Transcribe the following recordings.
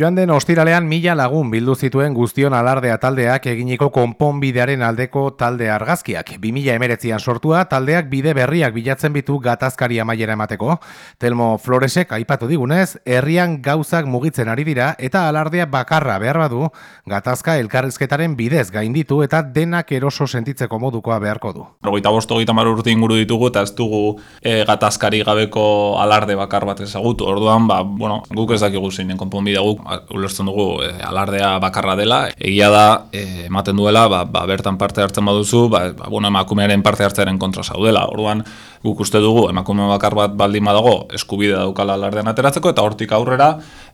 Joan den ostiralean mila lagun bildu zituen guztion alardea taldeak eginiko konponbidearen aldeko talde argazkiak. 2000 emeretzian sortua, taldeak bide berriak bilatzen bitu gatazkari amaiera emateko. Telmo Floresek aipatu digunez, herrian gauzak mugitzen ari dira eta alardea bakarra behar badu, gatazka elkarrizketaren bidez gainditu eta denak eroso sentitzeko modukoa beharko du. Rogoita bosto gita urte inguru ditugu eta ez dugu e, gatazkari gabeko alarde bakar bat ezagutu. Orduan, ba, bueno, guk ez dakigu zeinen konponbidea guk ulertzen dugu e, alardea bakarra dela. Egia da, e, ematen duela, ba, ba, bertan parte hartzen baduzu, ba, ba, bueno, emakumearen parte hartzearen kontra zaudela. Orduan, guk uste dugu, emakume bakar bat baldin badago, eskubide daukala alardean ateratzeko, eta hortik aurrera,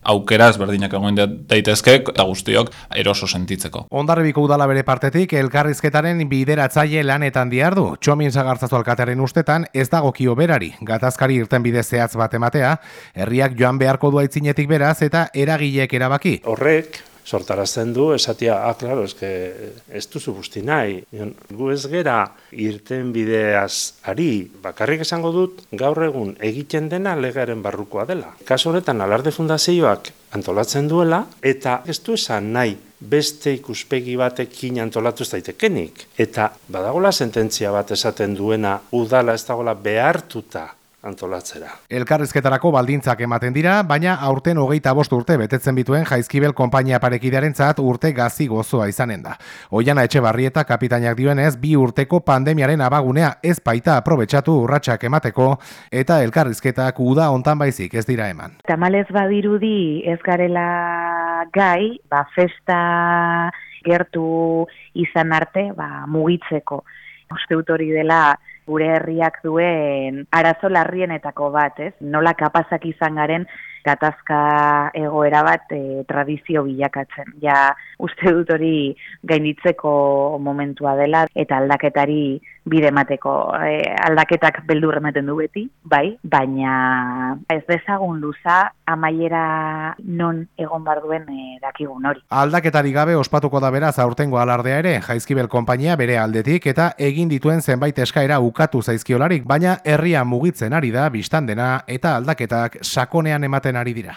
aukera ezberdinak egon daitezke, eta guztiok eroso sentitzeko. Ondarribiko udala bere partetik, elkarrizketaren bideratzaile lanetan diardu. Txomin zagartzazu alkatearen ustetan, ez dago kio berari. Gatazkari irten bide zehatz bat ematea, herriak joan beharko du aitzinetik beraz, eta eragilek erabaki. Horrek, sortarazten du, esatia, ah, klaro, eske, ez duzu guzti nahi. Gu ez gera irten bideaz ari, bakarrik esango dut, gaur egun egiten dena legaren barrukoa dela. Kaso honetan, alarde fundazioak antolatzen duela, eta ez du esan nahi beste ikuspegi batekin antolatu ez daitekenik. Eta badagola sententzia bat esaten duena udala ez dagoela behartuta antolatzera. Elkarrizketarako baldintzak ematen dira, baina aurten hogeita bost urte betetzen bituen jaizkibel konpainia parekidearen zat urte gazi gozoa izanen da. Oiana etxe barrieta kapitainak dioenez, bi urteko pandemiaren abagunea ez baita aprobetsatu urratsak emateko, eta elkarrizketak uda ontan baizik ez dira eman. Tamalez badirudi ez garela gai, ba festa gertu izan arte, ba mugitzeko. Uste hori dela gure herriak duen arazo larrienetako bat, ez? Nola kapazak izan garen gatazka egoera bat e, tradizio bilakatzen. Ja, uste dut hori gainditzeko momentua dela eta aldaketari bide emateko e, aldaketak beldur ematen du beti, bai, baina ez dezagun luza amaiera non egon bar duen e, dakigun hori. Aldaketari gabe ospatuko da beraz aurtengo alardea ere, Jaizkibel konpainia bere aldetik eta egin dituen zenbait eskaera ukatu zaizkiolarik, baina herria mugitzen ari da biztan dena eta aldaketak sakonean ematen ari dira.